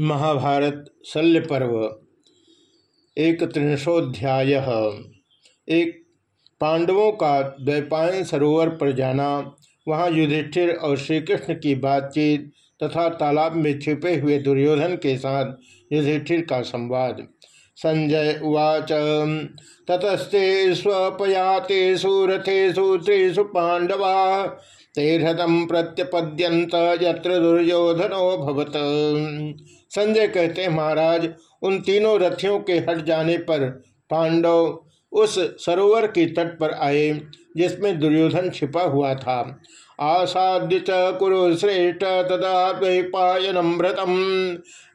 महाभारत शल्य पर्व एक त्रिंशोध्याय एक पांडवों का द्वैपायन सरोवर पर जाना, वहाँ युधिष्ठिर और श्री कृष्ण की बातचीत तथा तालाब में छिपे हुए दुर्योधन के साथ युधिष्ठिर का संवाद। संजय उवाच, ततस्ते स्वपयाते सुरथेषु त्रिषु पांडवा तेरथम प्रत्यपद्यंत यत्र दुर्योधनो भवत। संजय कहते हैं, महाराज, उन तीनों रथियों के हट जाने पर पांडव उस सरोवर के तट पर आए, जिसमें दुर्योधन छिपा हुआ था। आसाद्य च कुरु श्रेष्ठ तदा द्वैपायनम व्रतम।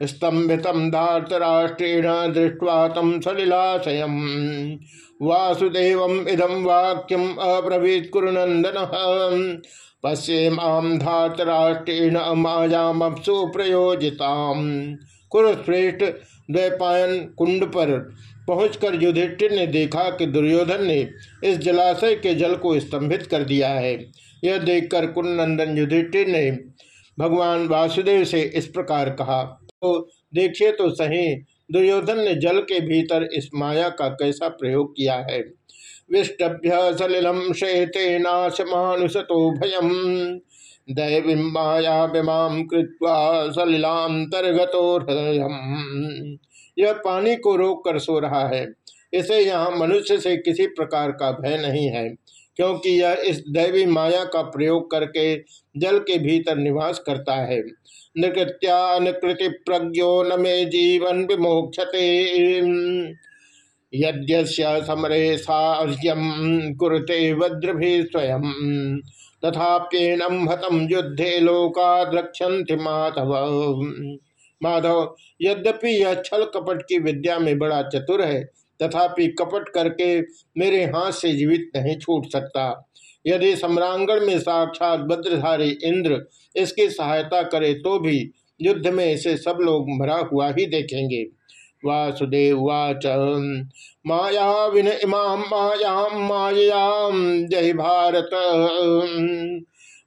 स्तंभितम धार्तराष्ट्रेण दृष्ट्वा तम सलिलाशय वासुदेव इदम वाक्यम अब्रवीत कुरुनंदन पश्येमाम धातराष्ट्रेण मायामपसु प्रयोजिता कुरुश्रेष्ठ द्वैपायन कुंड पर पहुंचकर युधिष्ठिर ने देखा कि दुर्योधन ने इस जलाशय के जल को स्तंभित कर दिया है। यह देखकर कुंडनंदन युधिष्ठिर ने भगवान वासुदेव से इस प्रकार कहा तो देखिए तो सही, दुर्योधन ने जल के भीतर इस माया का कैसा प्रयोग किया है? विष्टभ्य सलिलम शेते नाशमानुषतो भयम। दैवी माया विमाम कृत्वा सलिलांतर्गतो यह पानी को रोक कर सो रहा है। इसे यहाँ मनुष्य से किसी प्रकार का भय नहीं है। क्योंकि यह इस दैवी माया का प्रयोग करके जल के भीतर निवास करता है। नृत्यानुकृति प्रज्ञो न मे जीवन विमोक्षते। यद्यस्य समरे साह्यम कुरुते वज्रभि स्वयं। तथाप्येनम हतम युद्धे लोका द्रक्षन्ति माधव। माधव, यद्यपि यह छल कपट की विद्या में बड़ा चतुर है तथापि कपट करके मेरे हाथ से जीवित नहीं छूट सकता। यदि सम्रांगण में साक्षात भद्रधारी इंद्र इसकी सहायता करे तो भी युद्ध में इसे सब लोग मरा हुआ ही देखेंगे। वासुदेवाच माया विन इमां मायां मायां जय भारत।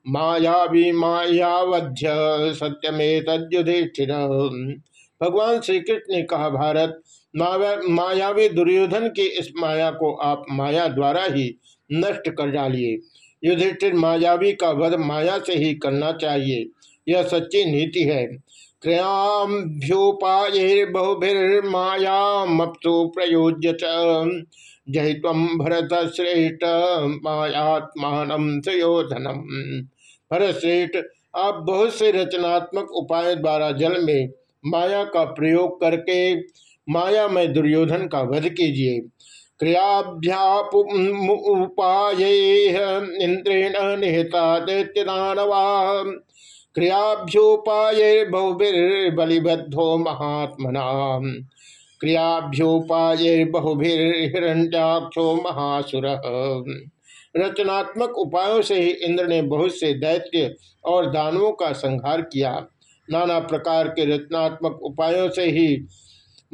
मायावी मायावध्य सत्यमे तद्युधिष्ठिर भगवान श्री कृष्ण ने कहा, भारत मायावी दुर्योधन की इस माया को आप माया द्वारा ही नष्ट कर डालिए। युधिष्ठिर, मायावी का वध माया से ही करना चाहिए। यह सच्ची नीति है। क्रियाभ्युपायर्बहुभिर्मायामप्सु प्रयोज्य जय तम भरत श्रेष्ठ मायात्मान सुयोधनम। भरत श्रेष्ठ आप बहुत से रचनात्मक उपाय द्वारा जल में माया का प्रयोग करके, माया में दुर्योधन का वध कीजिए। क्रियाभ्यापुपाय इंद्रेण निहता दैत्यदानवा क्रियाभ्योपाय बहुभिर्बलिबद्धो महात्मना। क्रियाभ्योपाय बहुभिर्हिरण्याक्षो महासुर। रचनात्मक उपायों से ही इंद्र ने बहुत से दैत्य और दानवों का संहार किया। नाना प्रकार के रचनात्मक उपायों से ही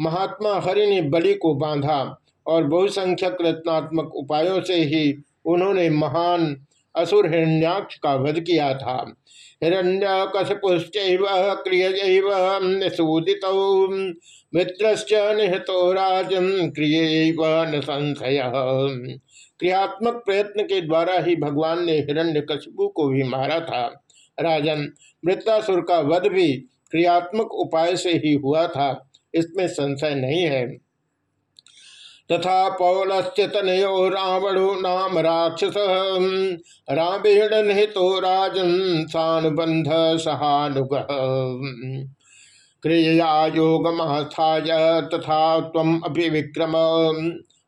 महात्मा हरि ने बलि को बांधा और बहुसंख्यक रचनात्मक उपायों से ही उन्होंने महान असुर हिरण्याक्ष का वध किया था। हिरण्यकशपुश्च संशय। क्रियात्मक प्रयत्न के द्वारा ही भगवान ने हिरण्यकशपु को भी मारा था। राजन मृतासुर का वध भी क्रियात्मक उपाय से ही हुआ था। इसमें संशय नहीं है। तथा पौलस्य तनयो रावणो नाम राक्षस रामेण निहितो राजन सानुबंध सहानुग। क्रिया योग तथा तम अभिविक्रम।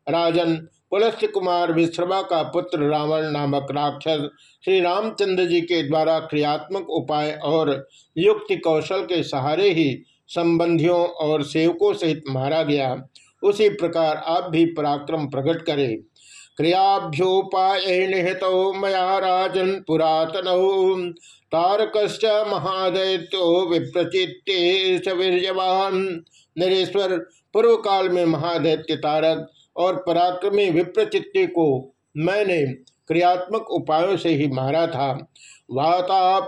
राजन पुलस्त्य कुमार विश्रमा का पुत्र रावण नामक राक्षस श्री रामचंद्र जी के द्वारा क्रियात्मक उपाय और युक्ति कौशल के सहारे ही संबंधियों और सेवकों सहित मारा गया। उसी प्रकार आप भी पराक्रम प्रकट करें। क्रियाभ्योपाय मया राजन पुरातन। तारकश्च महादैत्यो वीरवान नरेश्वर पूर्व काल में महादैत्य तारक और पराक्रमी विप्रचित्ते को मैंने क्रियात्मक उपायों से ही मारा था। वाता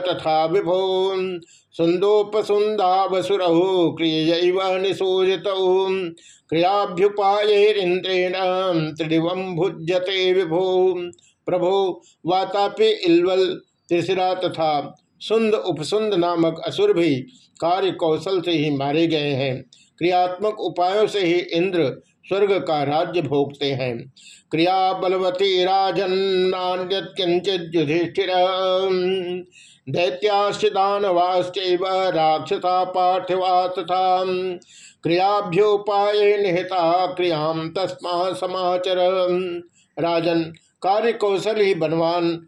तथा विभो सुंदोपसुंदा वसुरहु क्रिय निशोजित क्रियाभ्युपायेन्द्रेण त्रिदिव भुज्यते विभो प्रभो, वातापि इल्वल, त्रिशिरा तथा सुंद उपसुंद नामक असुर भी कार्य कौशल से ही मारे गए हैं। क्रियात्मक उपायों से ही इंद्र स्वर्ग का राज्य भोगते हैं। क्रिया बलवती राजन्नान्यत किंचित युधिष्ठिर। दैत्याश्च दानवाश्चैव राक्षसा पार्थिवा तथा क्रियाभ्योपाय निहिता क्रियाम तस्मा समाचर। राजन कार्य कौशल ही बलवान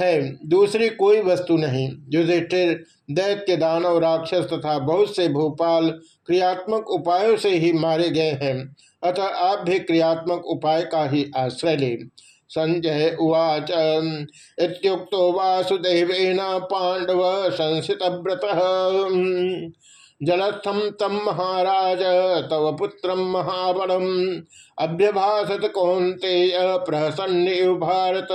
है। दूसरी कोई वस्तु नहीं। युधिष्ठिर दैत्य दानव राक्षस तथा बहुत से भोपाल क्रियात्मक उपायों से ही मारे गए हैं। अतः आप भी क्रियात्मक उपाय का ही आश्रय ले। संजय उवाच इतुक्त पांडव संसित व्रत जलस्थम तम महाराज, तव पुत्र महाबलम। अभ्यभाषत कौंते प्रसन्न भारत।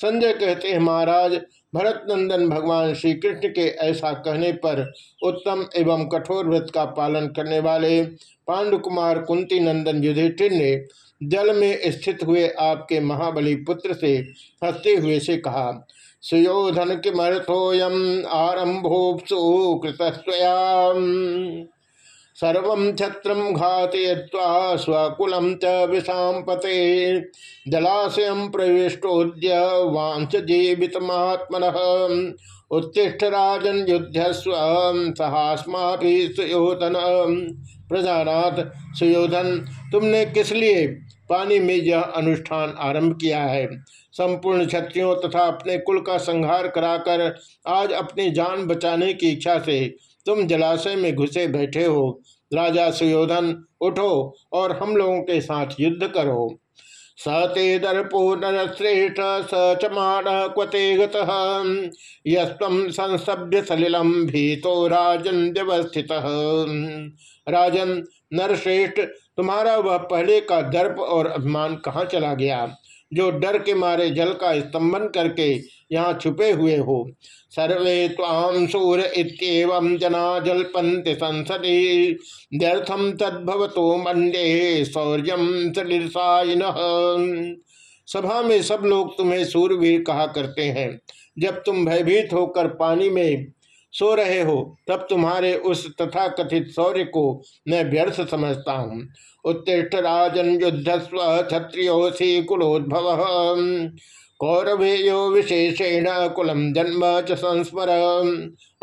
संजय कहते हैं, महाराज भरत नंदन भगवान श्री कृष्ण के ऐसा कहने पर उत्तम एवं कठोर व्रत का पालन करने वाले पांडुकुमार कुंती नंदन युधिष्ठिर ने जल में स्थित हुए आपके महाबली पुत्र से हँसते हुए से कहा, सुयोधन किमर्थोयम आरंभोपसु कृतस्वया सर्व छत्र घातय्वा स्वकुलम च जलाशय प्रविष्टोद्य वांच जीवित महात्मन उत्तिष्ठ राजन युद्धस्व सहास्मा सुयोधन। प्रजानाथ, सुयोधन, तुमने किस लिए पानी में यह अनुष्ठान आरंभ किया है? संपूर्ण क्षत्रियों तथा अपने कुल का संहार कराकर आज अपनी जान बचाने की इच्छा से तुम जलाशय में घुसे बैठे हो। राजा सुयोधन, उठो और हम लोगों के साथ युद्ध करो। स ते दर्पो स चमान क्वते गस्व संसभ्य सलिलम भीतो राजन व्यवस्थित। राजन, नरश्रेष्ठ, तुम्हारा वह पहले का दर्प और अभिमान कहाँ चला गया? जो डर के मारे जल का स्तंभन करके यहाँ छुपे हुए हो। सर्वे ताम सूर इतम जना जलपंत संसदी। व्यर्थम तद्भवतो मंडे शौर्यम सलिसाइन सभा में सब लोग तुम्हें सूरवीर कहा करते हैं। जब तुम भयभीत होकर पानी में सो रहे हो, तब तुम्हारे उस तथा कथित शौर्य को मैं व्यर्थ समझता हूँ। उत्तिष्ठ राजन युद्धस्व क्षत्रियोसी कुलोद्भव। कौरवेयो विशेषेण कुलम जन्म च संस्मर।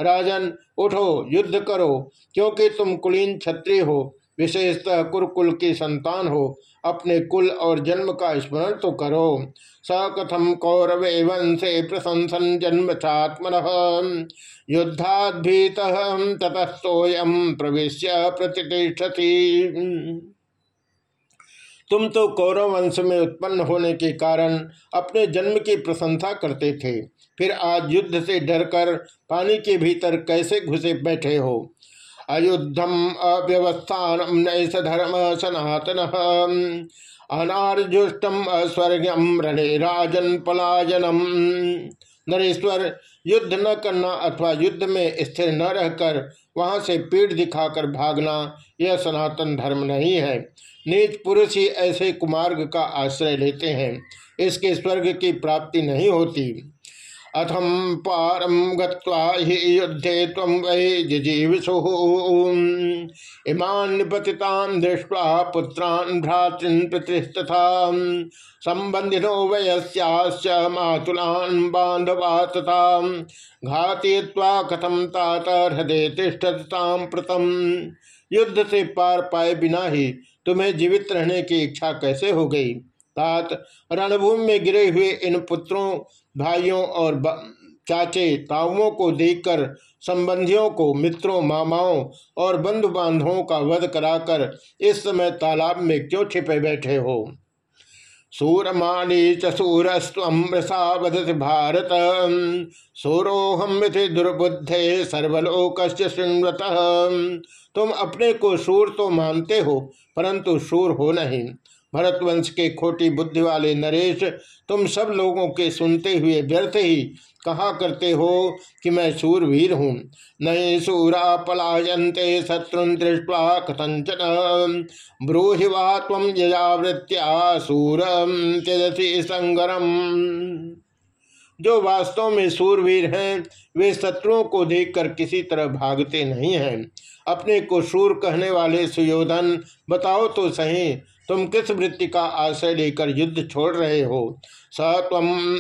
राजन, उठो, युद्ध करो, क्योंकि तुम कुलीन क्षत्रिय हो। विशेषतः कुरकुल की संतान हो। अपने कुल और जन्म का स्मरण तो करो। स कथम कौरवे वंशे प्रशंसन जन्म छात्मन युद्धाद्भीत ततस्तोयम प्रवेश प्रतिष्ठती। तुम तो कौरव वंश में उत्पन्न होने के कारण अपने जन्म की प्रशंसा करते थे। फिर आज युद्ध से डरकर पानी के भीतर कैसे घुसे बैठे हो? अयुद्धम अव्यवस्थान नैस धर्म सनातन। अनार्जुष्टम अस्वर्गम रणे राजन पलायनम। नरेश्वर, युद्ध न करना अथवा युद्ध में स्थिर न रहकर वहाँ से पीठ दिखाकर भागना, यह सनातन धर्म नहीं है। नीच पुरुष ही ऐसे कुमार्ग का आश्रय लेते हैं। इसके स्वर्ग की प्राप्ति नहीं होती। अथम पारम गत्वा युद्धे तम वै जिजीविषु। इमान निपतितान दृष्टवा पुत्रान भ्रातृन पितृस्तथा। संबंधिनो वयस्याश्च मातुलान बांधवा तथा। घातीवा कथम तात हृदय तिष्ठताम प्रतम। युद्ध से पार पाए बिना ही तुम्हें जीवित रहने की इच्छा कैसे हो गई? रणभूमि में गिरे हुए इन पुत्रों भाइयों और चाचे, ताऊओं को देखकर, संबंधियों को, मित्रों, मामाओं और बंधु बांधवों का वध कराकर, इस समय तालाब में क्यों छिपे बैठे हो? सूरमाणी च सूरस्वृषा वदति भारत सूरोहम दुर्बुद्धे सर्वलोक शृण्वत। तुम अपने को सूर तो मानते हो, परंतु सूर हो नहीं। भरतवंश के खोटी बुद्धि वाले नरेश, तुम सब लोगों के सुनते हुए व्यर्थ ही कहा करते हो कि मैं सूरवीर हूँ। नए सूरा पलायन्ते शत्रु दृष्टवा कथंचन ब्रूहि वा तम यजावृत्या सूरम त्यजसी संगरम जो वास्तव में सूरवीर हैं, वे शत्रुओं को देखकर किसी तरह भागते नहीं हैं। अपने को सूर कहने वाले सुयोधन, बताओ तो सही तुम किस वृत्ति का आश्रय लेकर युद्ध छोड़ रहे हो? स तम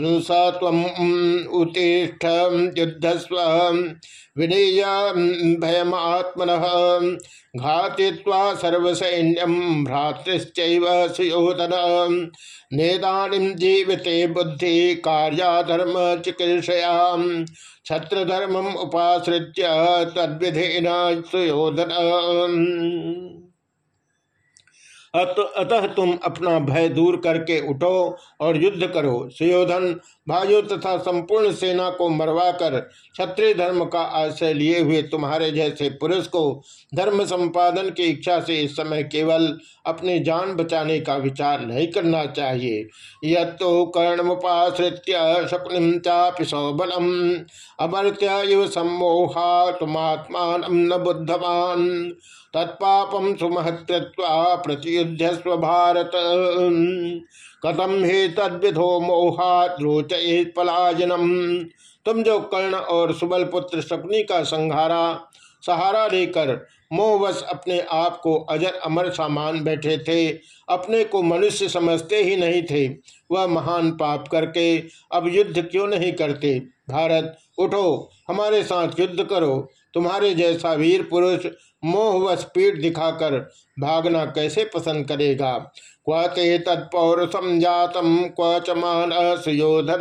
स तम उत्तिष्ठ युद्धस्व। विनीय भयमात्मन। घातिवा सर्वसैन्यम भ्रातृश्चैव सुयोधन। नेदानीम जीविते बुद्धि कार्याधर्म चिकीर्षया छत्रधर्मम उपाश्रित्य तद्विधेन सुयोधन। अतः तुम अपना भय दूर करके उठो और युद्ध करो। सुयोधन, भाइयों तथा संपूर्ण सेना को मरवाकर क्षत्रिय धर्म का आश्रय लिए हुए तुम्हारे जैसे पुरुष को धर्म संपादन की इच्छा से इस समय केवल अपनी जान बचाने का विचार नहीं करना चाहिए। यह तो कर्णमुपाश्रित्य शकुनिम चापि सौबलम अमर्त्य सम्मोहा तुमात्मान न बुद्धवान। तत्पापम सुमहत्यवा प्रतियुद्ध भारत। कथम हे तद्विधो मोहात रोचये पलायनम तुम जो कर्ण और सुबल पुत्र शकुनी का संहारा, सहारा लेकर मोहवश अपने आप को अजर अमर सामान बैठे थे। अपने को मनुष्य समझते ही नहीं थे। वह महान पाप करके अब युद्ध क्यों नहीं करते? भारत, उठो, हमारे साथ युद्ध करो। तुम्हारे जैसा वीर पुरुष मोहवश पीठ दिखाकर भागना कैसे पसंद करेगा? क्व ते तत्पौरुषम जातम क्व च मान सुयोधन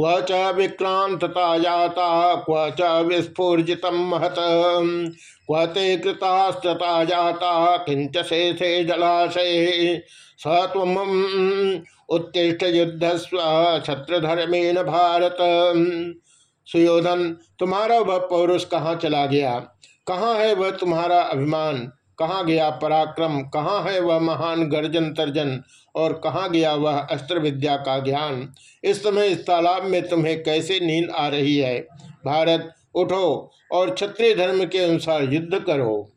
क्व च विक्रांतता जाता, क्व च विस्फूर्जित महत। क्व कृतास्तता जाता किंच शेषे जलाशय। सत्व उत्तिष्ठ युद्धस्व छत्रधर्मेण भारत। सुयोधन, तुम्हारा वह पौरुष कहाँ चला गया? कहाँ है वह तुम्हारा अभिमान? कहाँ गया पराक्रम? कहाँ है वह महान गर्जन तर्जन? और कहाँ गया वह अस्त्र विद्या का ज्ञान? इस समय इस तालाब में तुम्हें कैसे नींद आ रही है? भारत, उठो और क्षत्रिय धर्म के अनुसार युद्ध करो।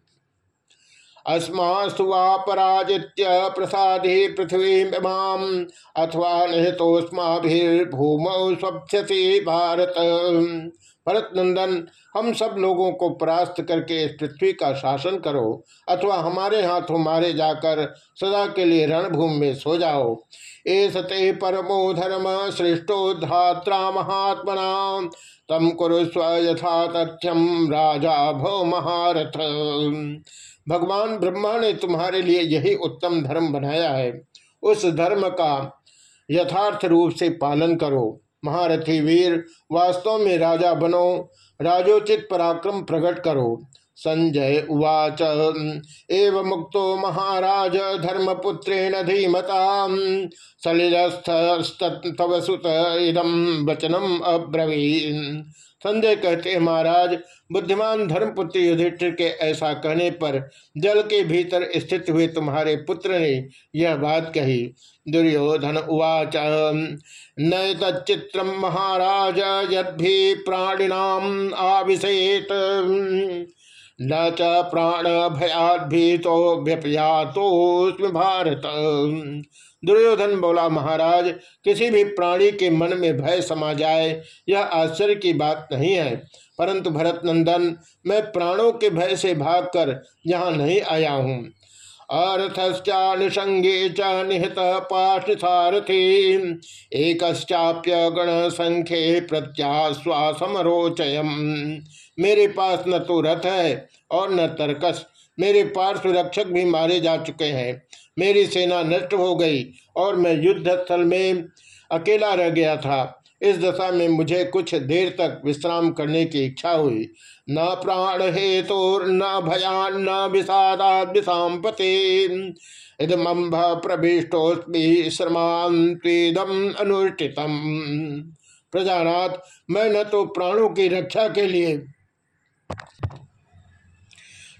अस्मास्तु वा पराजित्य प्रसादे पृथ्वी अथवा निहितोस्माभिर्भूमौ स्वप्स्यति भारत। भरत नंदन हम सब लोगों को परास्त करके इस पृथ्वी का शासन करो, अथवा हमारे हाथों मारे जाकर सदा के लिए रणभूमि में सो जाओ। ए सते परमो धर्म श्रेष्ठो धात्रा महात्मना, तम कुरुस्व यथा तथ्यम राजा भव महारथ। भगवान ब्रह्मा ने तुम्हारे लिए यही उत्तम धर्म बनाया है। उस धर्म का यथार्थ रूप से पालन करो। महारथी वीर, वास्तव में राजा बनो। राजोचित पराक्रम प्रकट करो। संजय उवाच। एव मुक्तो महाराज धर्मपुत्रेण धीमता सलिलस्थव सुत इदम वचनम अब्रवीन। संजय कहते महाराज, बुद्धिमान धर्मपुत्र युधिष्ठिर के ऐसा कहने पर जल के भीतर स्थित हुए तुम्हारे पुत्र ने यह बात कही। दुर्योधन उवाच न तच्चित्र महाराज यदि प्राणिनाम आविषेत न च प्राण भयात भीतो व्यपयातोस्म भारत। दुर्योधन बोला, महाराज, किसी भी प्राणी के मन में भय समा जाए, यह आश्चर्य की बात नहीं है। परंतु भरत नंदन मैं प्राणों के भय से भागकर यहाँ नहीं आया हूँ। अर्थश्चानुषंगे च निहित पाठसारथी एकश्चाप्य गण संख्य संख्ये प्रत्याश्वासमरोचयम मेरे पास न तो रथ है और न तर्कस। मेरे पार्श्व रक्षक भी मारे जा चुके हैं। मेरी सेना नष्ट हो गई और मैं युद्ध स्थल में अकेला रह गया था। इस दशा में मुझे कुछ देर तक विश्राम करने की इच्छा हुई। न प्राण हेतु न भयान, न विषादाद विषापते इदम्भ प्रविष्टोस्मी श्रमांतम अनुष्ठितम। प्रजानाथ, मैं न तो प्राणों की रक्षा के लिए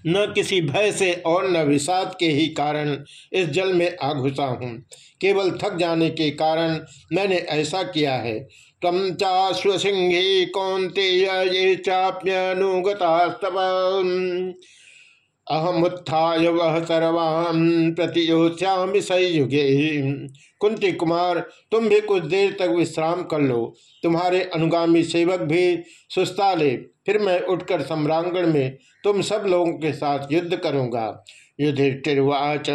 न किसी भय से और न विषाद के ही कारण इस जल में आ घुसा हूँ। केवल थक जाने के कारण मैंने ऐसा किया है। तम चाश्वसिंही कौंते ये चाप्यनुगतास्तव। अहमुत्थाय वह सर्वान् प्रतियोश्यामि संयुगे। कुंती कुमार, तुम भी कुछ देर तक विश्राम कर लो। तुम्हारे अनुगामी सेवक भी सुस्ता ले फिर मैं उठकर सम्रांगण में तुम सब लोगों के साथ युद्ध करूँगा। युधिष्ठिर्वाच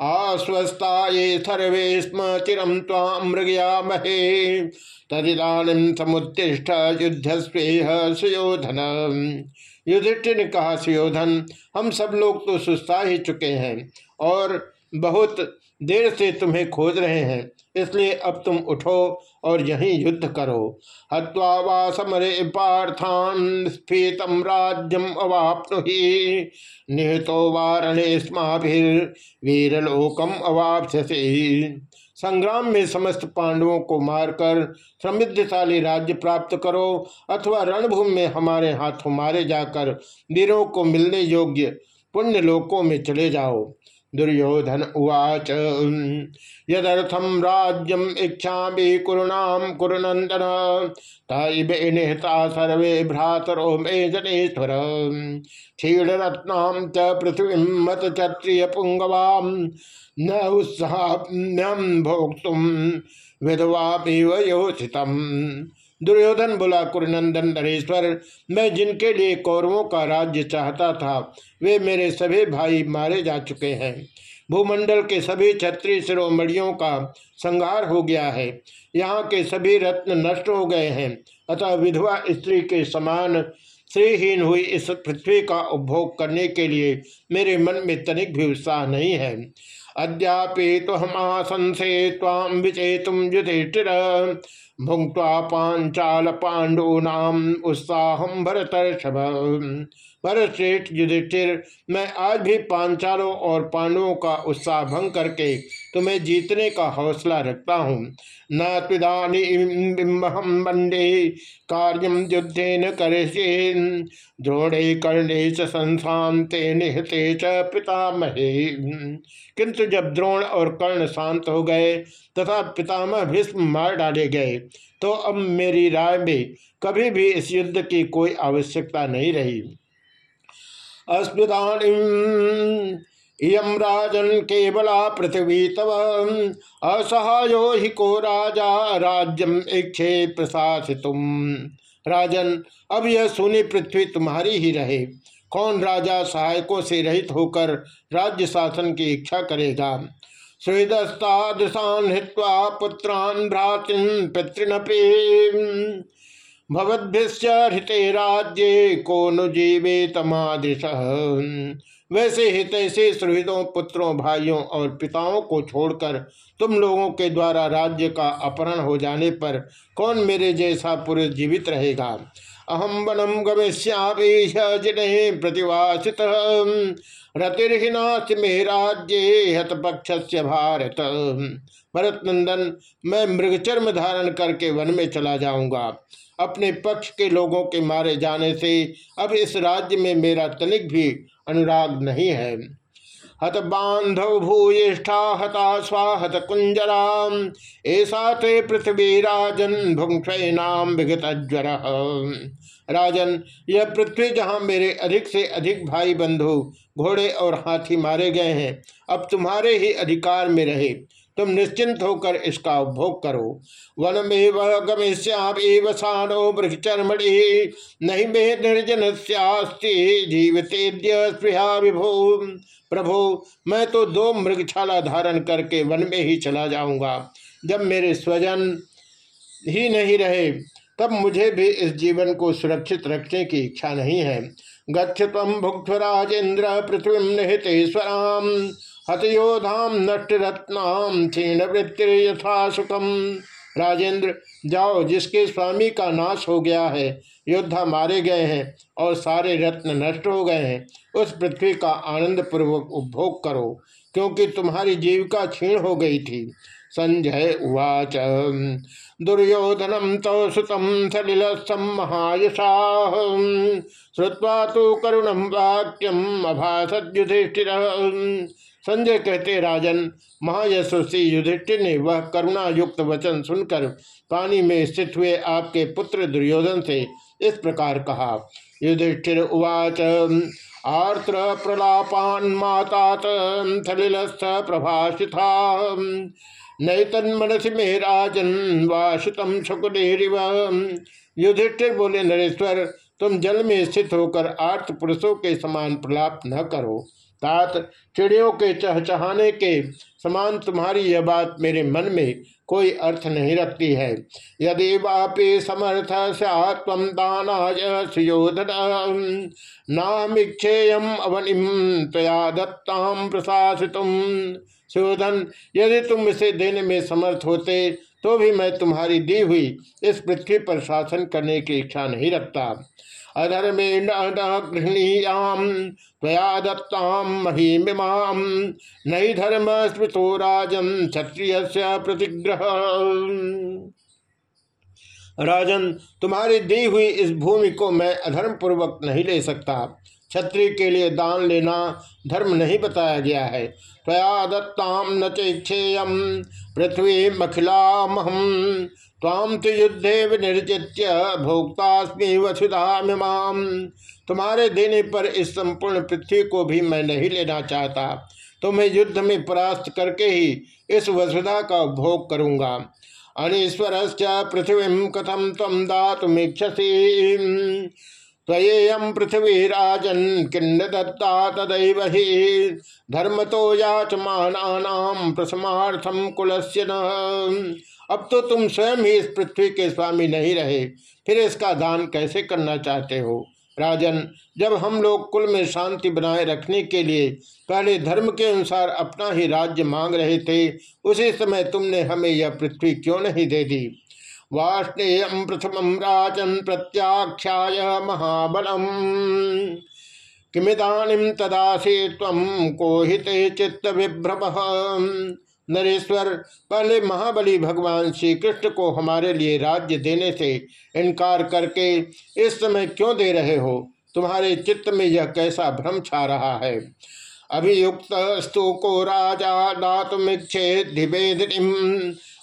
आस्वस्था ये सर्वे स्म चिरम ताम मृगया महे तदिदानीम समुत्तिष्ठ युद्धस्वेह सुयोधन। युधिष्ठिर ने कहा, सुयोधन, हम सब लोग तो सुस्ता ही चुके हैं और बहुत देर से तुम्हें खोज रहे हैं, इसलिए अब तुम उठो और यहीं युद्ध करो। हत्वा वा समरे पार्थान स्फीतम राज्यम अवाप्नुहि निहतो वारणे स्माभिर वीरलोकम अवापस्यसे। संग्राम में समस्त पांडवों को मारकर समृद्धशाली राज्य प्राप्त करो, अथवा रणभूमि में हमारे हाथों मारे जाकर वीरों को मिलने योग्य पुण्य लोकों में चले जाओ। दुर्योधन उवाच। यदर्थम राज्यम इच्छा कुरुणाम कुरुनंदन तय निहता सर्वे भ्रातरो मे जनेश्वर। क्षीणरत्नाम च पृथ्वी मत क्षत्रिय पुंगवाम न उत्साहम भोक्तुम विधवा योचितम। दुर्योधन बोला कुरनंदन नरेश्वर, मैं जिनके लिए कौरवों का राज्य चाहता था, वे मेरे सभी भाई मारे जा चुके हैं। भूमंडल के सभी छत्री शिरोमणियों का संहार हो गया है। यहाँ के सभी रत्न नष्ट हो गए हैं। अतः विधवा स्त्री के समान श्रीहीन हुई इस पृथ्वी का उपभोग करने के लिए मेरे मन में तनिक भी उत्साह नहीं है। अद्यापि तो हम आशंसे ताम विचेतुम युधिष्ठिर। भुंक्वा पांचाल पांडूनाम उत्साह भरत भरत श्रेष्ठ युधिष्ठिर, मैं आज भी पांचालों और पांडवों का उत्साह भंग करके तुम्हें जीतने का हौसला रखता हूँ। न तुदानीबिम्बहम वंदे कार्यम युद्धे न करे द्रोणे कर्णे संशांते निहते च पितामहे। किंतु जब द्रोण और कर्ण शांत हो गए तथा पितामह भीष्म मार डाले गए तो अब मेरी राय में कभी भी इस युद्ध की कोई आवश्यकता नहीं रही। अस्मृदानी इयम राजन केवला पृथ्वी तव। असहायो हि को राजा राज्यम इच्छे प्रशासित राजन, अब यह सुनी पृथ्वी तुम्हारी ही रहे। कौन राजा सहायकों से रहित होकर राज्य शासन की इच्छा करेगा? सुहृदस्तादृशान हित्वा पुत्रान भ्रातृन पितृनपे भवद्भिश्चे राज्ये को नु जीवे तमादृश। वैसे ही तैसे सुहृदों पुत्रों, भाइयों और पिताओं को छोड़कर तुम लोगों के द्वारा राज्य का अपहरण हो जाने पर कौन मेरे जैसा पुरुष जीवित रहेगा? अहम वनम गमिष्यावेश जिन्हें प्रतिवासित। रतिर्नाथ में राज्य हतपक्ष भारत भरत नंदन मैं मृगचर्म धारण करके वन में चला जाऊँगा। अपने पक्ष के लोगों के मारे जाने से अब इस राज्य में मेरा तनिक भी अनुराग नहीं है। हत बांधव भूयिष्ठा, हता स्वाहत कुंजरा ऐसा ते पृथ्वी राजन भुंक्षनाम विगत ज्वर। राजन, यह पृथ्वी जहाँ मेरे अधिक से अधिक भाई बंधु, घोड़े और हाथी मारे गए हैं, अब तुम्हारे ही अधिकार में रहे। तुम निश्चिंत होकर इसका उपभोग करो। वन में वह गमिष्यामी वसानो वृक्षर्मणि नहीं मे निर्जन जीवते प्रभु, मैं तो दो मृगशाला धारण करके वन में ही चला जाऊँगा। जब मेरे स्वजन ही नहीं रहे, तब मुझे भी इस जीवन को सुरक्षित रखने की इच्छा नहीं है। गच्छ तम भुक्त राजेन्द्र पृथ्वी निहितेश्वराम। हतयोधाम नष्ट रत्नाम क्षीण वृत्ति यथा सुखम राजेंद्र, जाओ, जिसके स्वामी का नाश हो गया है, योद्धा मारे गए हैं और सारे रत्न नष्ट हो गए हैं, उस पृथ्वी का आनंद पूर्वक उपभोग करो, क्योंकि तुम्हारी जीविका क्षीण हो गई थी। संजय उवाच दुर्योधनम तो सुतम सलिलस्थम महायशा। श्रुवा तो करुणम वाक्यम अभासत युधिष्ठिर संजय कहते, राजन, महायशस्वी युधिष्ठिर ने वह करुणा युक्त वचन सुनकर पानी में स्थित हुए आपके पुत्र दुर्योधन से इस प्रकार कहा, युधिष्ठिर उवाच, आर्त्र प्रलापान मातात थलिलस्थ प्रभाषिता। नैतन्मनसि में राजन वाशितम शकुलेरिव युधिष्ठिर बोले, नरेश्वर, तुम जल में स्थित होकर आर्थ पुरुषों के समान प्रलाप न करो। तात चिड़ियों के चहचहाने के समान तुम्हारी यह बात मेरे मन में कोई अर्थ नहीं रखती है। यदि वापि समर्थ स्व दानाय सुयोधन नामीक्षेयम अवनिम तया दत्ताम प्रशासित सुयोधन, यदि तुम इसे देने में समर्थ होते तो भी मैं तुम्हारी दी हुई इस पृथ्वी पर शासन करने की इच्छा नहीं रखता। अधर्मे न गृहणीयाम त्वया दत्ताम महीमिमाम। नई धर्म स्मृतो राजन क्षत्रिय प्रतिग्रह। राजन, तुम्हारी दी हुई इस भूमि को मैं अधर्म पूर्वक नहीं ले सकता। क्षत्रिय के लिए दान लेना धर्म नहीं बताया गया है। त्वया दत्ताम न चेक्षेयम पृथ्वी मखिलामहम ताम तो युद्धे विनिर्जित्य, भोक्तास्मी वसुधाम तुम्हारे देने पर इस संपूर्ण पृथ्वी को भी मैं नहीं लेना चाहता। तुम्हें तो युद्ध में परास्त करके ही इस वसुधा का भोग करूँगा। अनीश्वर पृथ्वी कथम तम दातुमीक्षसी त्वयेयम पृथ्वी राजन किन्न दत्ता तदैव ही धर्म तो याचमान प्रसमार्थम अब तो तुम स्वयं ही इस पृथ्वी के स्वामी नहीं रहे, फिर इसका दान कैसे करना चाहते हो? राजन, जब हम लोग कुल में शांति बनाए रखने के लिए पहले धर्म के अनुसार अपना ही राज्य मांग रहे थे, उसी समय तुमने हमें यह पृथ्वी क्यों नहीं दे दी? वाष्णेय प्रथम राजन प्रत्याख्याय महाबलम। किमिदानीम तदासी तम कोहिते चित्त विभ्रम नरेश्वर, पहले महाबली भगवान श्री कृष्ण को हमारे लिए राज्य देने से इनकार करके इस समय क्यों दे रहे हो? तुम्हारे चित्त में यह कैसा भ्रम छा रहा है? अभियुक्त स्तु को राजा दातुमिच्छे दिवेदिम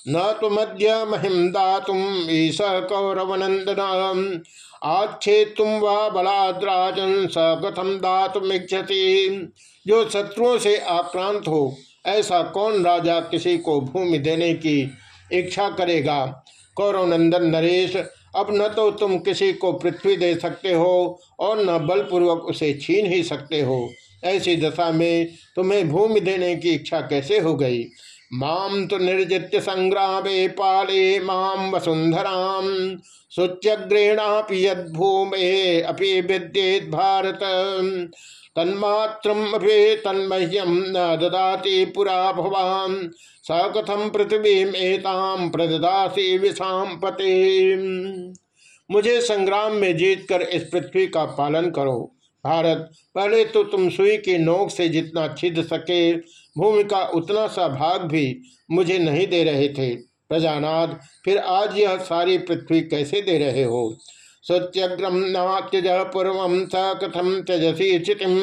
न तो मध्य महिम दातुम ईश कौरवनंदन आच्छे तुम व बलाद्राजन स कथम दातुमिच्छति? जो शत्रुओं से आक्रांत हो, ऐसा कौन राजा किसी को भूमि देने की इच्छा करेगा? कौरवनंदन नरेश, अब न तो तुम किसी को पृथ्वी दे सकते हो, और न बलपूर्वक उसे छीन ही सकते हो। ऐसी दशा में तुम्हें भूमि देने की इच्छा कैसे हो गई? माम तो निर्जित्य संग्रामे पाले, माम वसुंधराम। सुच्यग्रेणापि यद भूमे अपि विद्येत भारत। तन्मात्रम तन्मह्यम न ददाति पुरा भवान। स कथम पृथ्वी एताम प्रदासी विषाम पते मुझे संग्राम में जीतकर इस पृथ्वी का पालन करो। भारत। पहले तो तुम सुई की नोक से जितना छिद सके, भूमि का उतना सा भाग भी मुझे नहीं दे रहे थे। प्रजानाथ फिर आज यह सारी पृथ्वी कैसे दे रहे हो? सत्यग्रम नात्यज पूर्व स कथम त्यजसी चितिम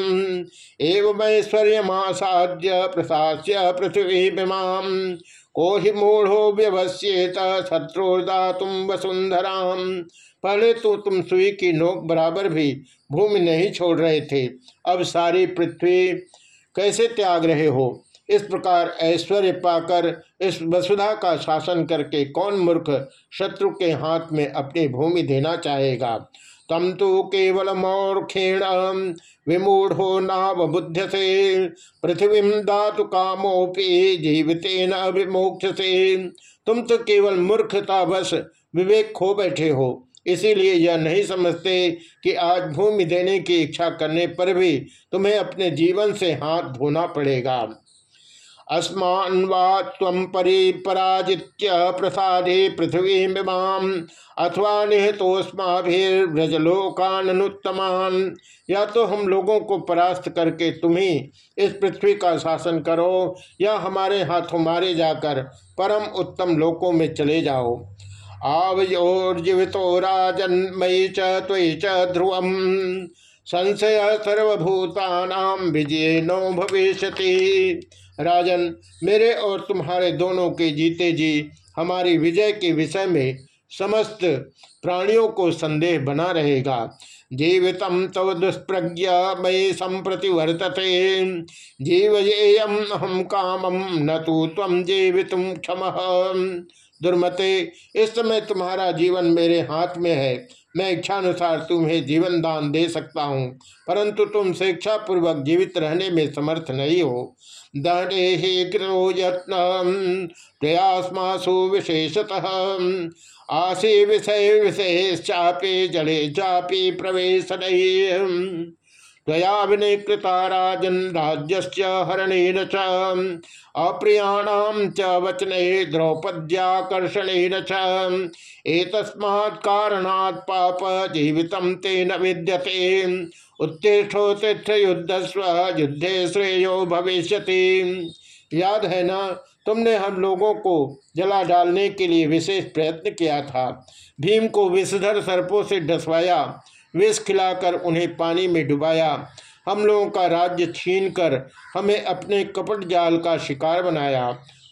एवमैश्वर्यमासाद्य प्रशास्य पृथ्वी को ही मूढ़ो व्यवस्येत शत्रुदातुम वसुंधरा पहले तो तुम सुई की नोक बराबर भी भूमि नहीं छोड़ रहे थे। अब सारी पृथ्वी कैसे त्याग रहे हो? इस प्रकार ऐश्वर्य पाकर इस वसुधा का शासन करके कौन मूर्ख शत्रु के हाथ में अपनी भूमि देना चाहेगा? तम तो केवल मौर्खेण विमूढ़ो नाव बुद्ध से पृथ्वी धातु कामोपी जीवितेन अभिमोक्ष से तुम तो केवल मूर्खता बस विवेक खो बैठे हो। इसीलिए यह नहीं समझते कि आज भूमि देने की इच्छा करने पर भी तुम्हें अपने जीवन से हाथ धोना पड़ेगा। अस्मान वाम परिपराजित्य प्रसादे पृथ्वी मिमाम अथवा निहतोस्माभिर्व्रजलोकानुत्तमान या तो हम लोगों को परास्त करके तुम्ही इस पृथ्वी का शासन करो या हमारे हाथों मारे जाकर परम उत्तम लोकों में चले जाओ। आवयोर्जीवितो राजन मयि चयि च ध्रुवम। संशय सर्वभूतानाम विजय नो भविष्य राजन, मेरे और तुम्हारे दोनों के जीते जी हमारी विजय के विषय में समस्त प्राणियों को संदेह बना रहेगा। जीवित तव दुष्प्रज्ञ मयि संप्रति वर्तते। जीवयेयम अहम कामम, न तो तम जीवित क्षम। दुर्मते, इस समय तुम्हारा जीवन मेरे हाथ में है। मैं इच्छानुसार तुम्हें जीवन दान दे सकता हूँ, परंतु तुम स्वेच्छा पूर्वक जीवित रहने में समर्थ नहीं हो। दहने ही यत्न विशेषतः। आशी विषय विशेषापे जले चापी प्रवेश नहीं त्वया विनिकृता राजन राज्य हरणेन च अप्रियाणाम च वचने द्रौपद्याकर्षणेन च। एतस्मात् कारणात् पाप जीवितं तेन विद्यते। उत्तिष्ठोत्तिष्ठ युद्धस्व युद्धे श्रेयो भविष्यति। याद है ना, तुमने हम लोगों को जला डालने के लिए विशेष प्रयत्न किया था। भीम को विषधर सर्पों से डसवाया। विष खिलाकर उन्हें पानी में डुबाया। हम लोगों का राज्य छीन कर हमें अपने कपट जाल का शिकार बनाया।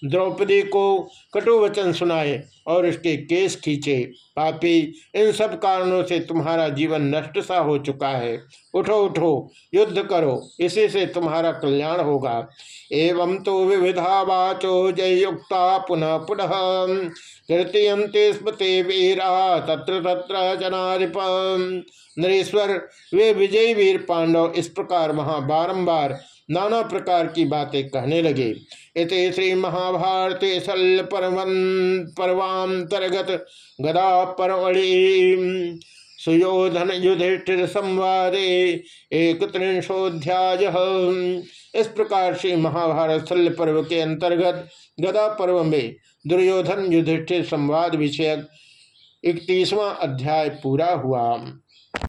द्रौपदी को कटुवचन सुनाए और उसके केस खींचे। पापी, इन सब कारणों से तुम्हारा जीवन नष्ट सा हो चुका है। उठो उठो, युद्ध करो, इसी से तुम्हारा कल्याण होगा। एवं तो विविधा वाचो, जय युक्ता पुनः पुनः। तृतीयंते स्मृति वीरा, तत्र तत्र जनारिप नरेश्वर, वे विजयी वीर पांडव इस प्रकार वहाँ बारंबार नाना प्रकार की बातें कहने लगे। श्री महाभारते शल्य पर्वांतर्गत गदा परमणि सुयोधन युधिष्ठिर संवादे एक त्रिंशोध्याय इस प्रकार से महाभारत शल्य पर्व के अंतर्गत गदा पर्व में दुर्योधन युधिष्ठिर संवाद विषयक इकतीसवां अध्याय पूरा हुआ।